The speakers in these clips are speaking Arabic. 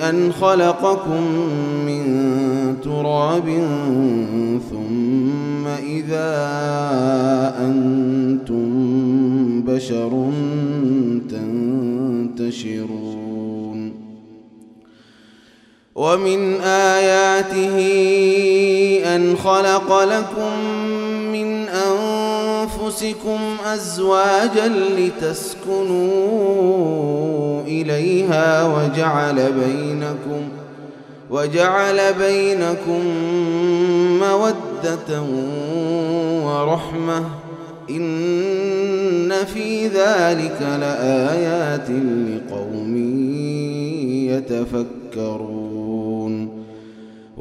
أن خلقكم من تراب ثم إذا أنتم بشر تنتشرون. ومن آياته أن خلق لكم أنفسكم أزواجا لتسكنوا إليها وجعل بينكم وجعل بينكم مودة ورحمة إن في ذلك لآيات لقوم يتفكرون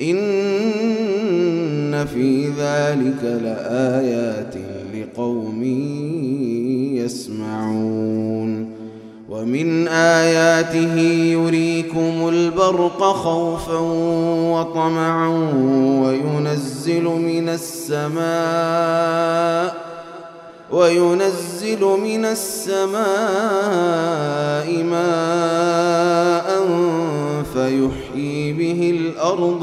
إن في ذلك لآيات لقوم يسمعون ومن آياته يريكم البرق خوفا وطمعا وينزل من السماء وينزل من السماء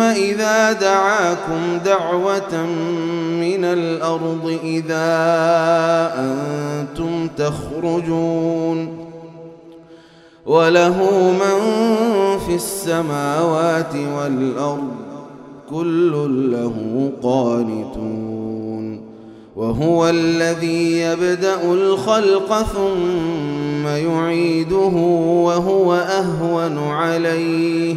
إذا دعاكم دعوة من الأرض إذا أنتم تخرجون وله من في السماوات والأرض كل له قانتون وهو الذي يبدأ الخلق ثم يعيده وهو أهون عليه